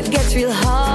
it gets real hard.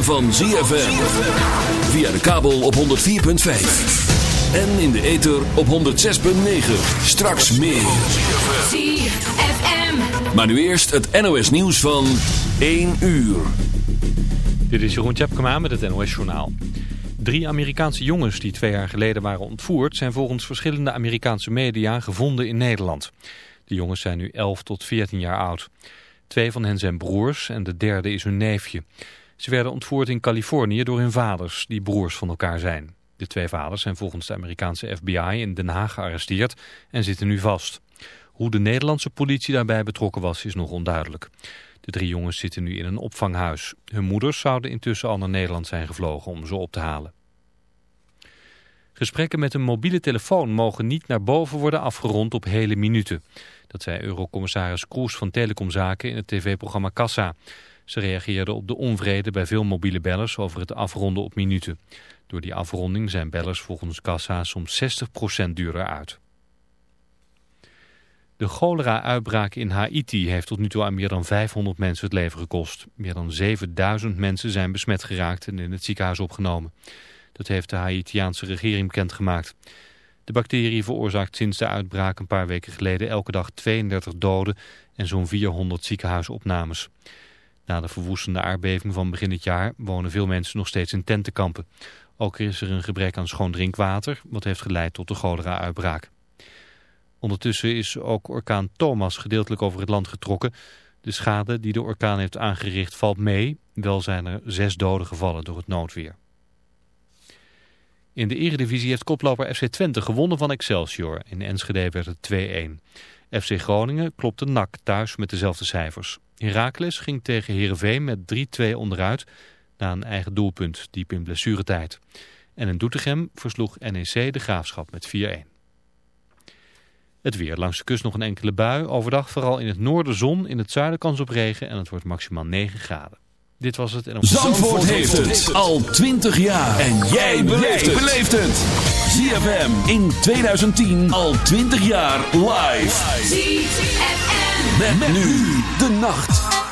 Van ZFM. Via de kabel op 104.5. En in de ether op 106.9. Straks meer. ZFM. Maar nu eerst het NOS nieuws van 1 uur. Dit is Jeroen Tjepkema met het NOS Journaal. Drie Amerikaanse jongens die twee jaar geleden waren ontvoerd... zijn volgens verschillende Amerikaanse media gevonden in Nederland. De jongens zijn nu 11 tot 14 jaar oud. Twee van hen zijn broers en de derde is hun neefje. Ze werden ontvoerd in Californië door hun vaders, die broers van elkaar zijn. De twee vaders zijn volgens de Amerikaanse FBI in Den Haag gearresteerd en zitten nu vast. Hoe de Nederlandse politie daarbij betrokken was is nog onduidelijk. De drie jongens zitten nu in een opvanghuis. Hun moeders zouden intussen al naar Nederland zijn gevlogen om ze op te halen. Gesprekken met een mobiele telefoon mogen niet naar boven worden afgerond op hele minuten. Dat zei eurocommissaris Kroes van Telecomzaken in het tv-programma Kassa. Ze reageerden op de onvrede bij veel mobiele bellers over het afronden op minuten. Door die afronding zijn bellers volgens Kassa soms 60% duurder uit. De cholera-uitbraak in Haiti heeft tot nu toe aan meer dan 500 mensen het leven gekost. Meer dan 7000 mensen zijn besmet geraakt en in het ziekenhuis opgenomen. Dat heeft de Haitiaanse regering bekendgemaakt. De bacterie veroorzaakt sinds de uitbraak een paar weken geleden elke dag 32 doden en zo'n 400 ziekenhuisopnames. Na de verwoestende aardbeving van begin dit jaar wonen veel mensen nog steeds in tentenkampen. Ook is er een gebrek aan schoon drinkwater, wat heeft geleid tot de cholera-uitbraak. Ondertussen is ook orkaan Thomas gedeeltelijk over het land getrokken. De schade die de orkaan heeft aangericht valt mee. Wel zijn er zes doden gevallen door het noodweer. In de eredivisie heeft koploper FC Twente gewonnen van Excelsior. In Enschede werd het 2-1. FC Groningen klopte NAC thuis met dezelfde cijfers. Heracles ging tegen Heerenveen met 3-2 onderuit na een eigen doelpunt diep in blessuretijd. En in Doetinchem versloeg NEC de Graafschap met 4-1. Het weer. Langs de kust nog een enkele bui. Overdag vooral in het noorden zon, in het zuiden kans op regen en het wordt maximaal 9 graden. Dit was het. En op... Zandvoort, heeft het al 20 jaar. En jij beleeft het. ZFM in 2010 al 20 jaar live. Met, nu de nacht.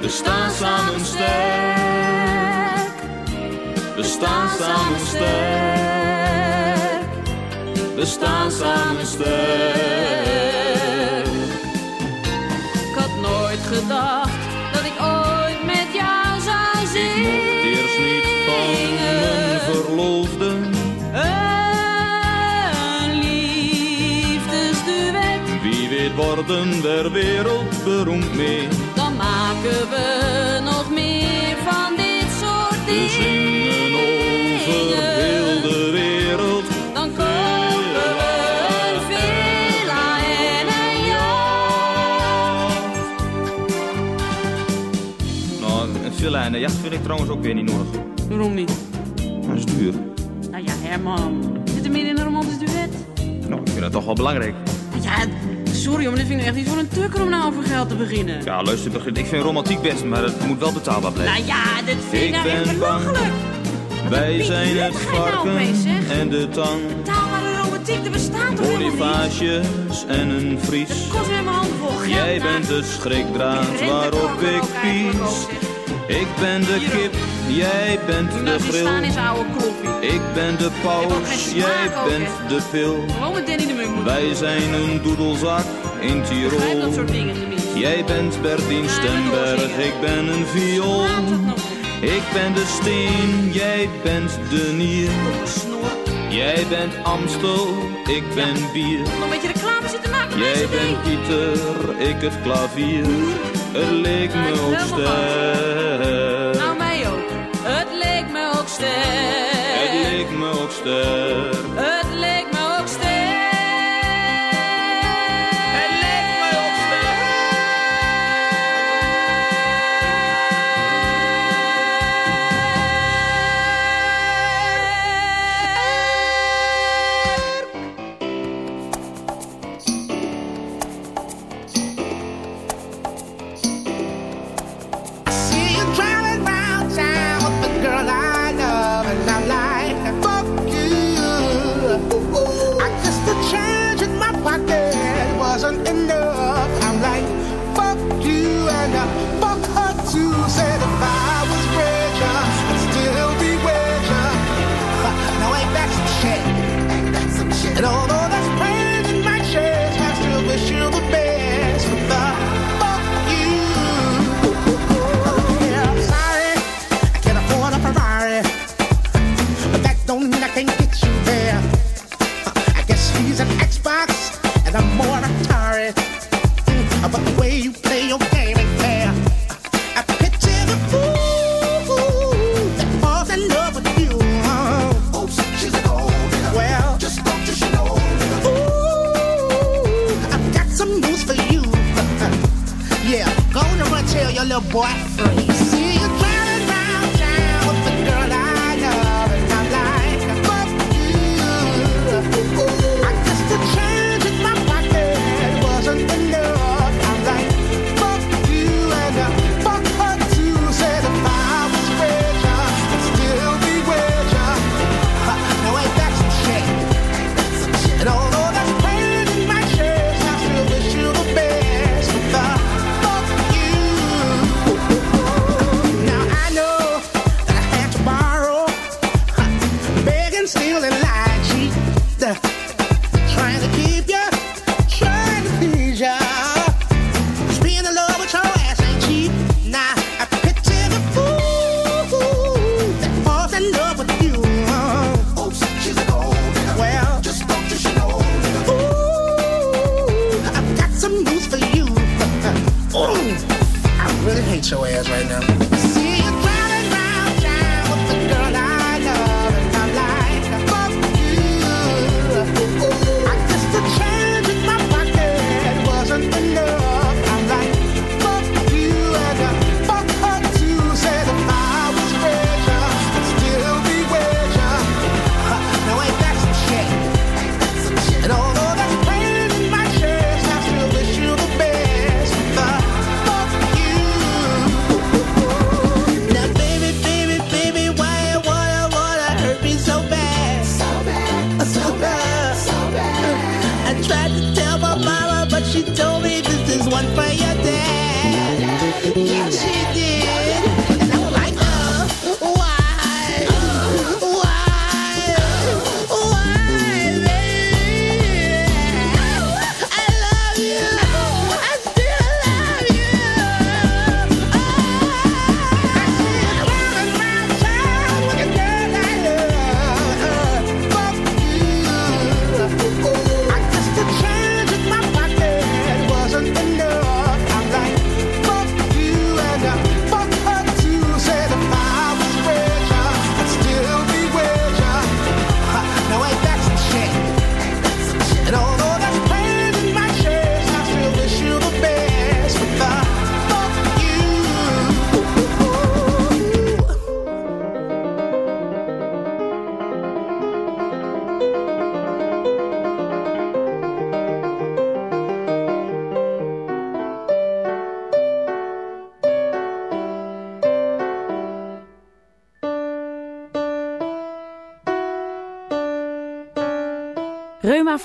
We staan samen sterk. We staan samen sterk. We staan samen sterk. Ik had nooit gedacht dat ik ooit met jou zou Ik zingen. mocht eerst niet van mijn verloofde. Een liefdesduet, Wie weet worden we wereldberoemd mee. Dan maken we nog meer van dit soort We dingen. zingen over heel de wereld. Dan kopen we een villa en een jacht. Nou, een villa en een jacht vind ik trouwens ook weer niet nodig. Waarom niet? Dat is duur. Nou ja, Herman. Zit er meer in een romantisch duet? Nou, ik vind het toch wel belangrijk. Sorry, maar dit vind ik echt niet voor een tukker om nou over geld te beginnen. Ja, luister, begin- ik vind romantiek best, maar het moet wel betaalbaar blijven. Nou ja, dit vind ik nou echt belachelijk. Wij zijn het nou varken en de tang. Betaalbare romantiek, er bestaat toch? Bonifages en een vries. Het kost weer mijn handen vol geld. Jij nou. bent de schrikdraad waarop ik pies. Ik ben de kip, jij bent de nou die staan grill. is oude kloffie. Ik ben de paus, jij ook, bent de pil. Gewoon met Danny de Munk. Wij zijn een doedelzak in begrijp dat Tirol. soort dingen. Jij bent Bertien Ja, Stemberg, ik ben een viool. Ik ben de steen, jij bent de nier. Jij bent Amstel, ik ben bier. Nog een beetje reclame zitten maken Jij bent. Pieter, ik het klavier. Het leek me sterk. Het me ook sterk.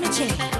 climate change.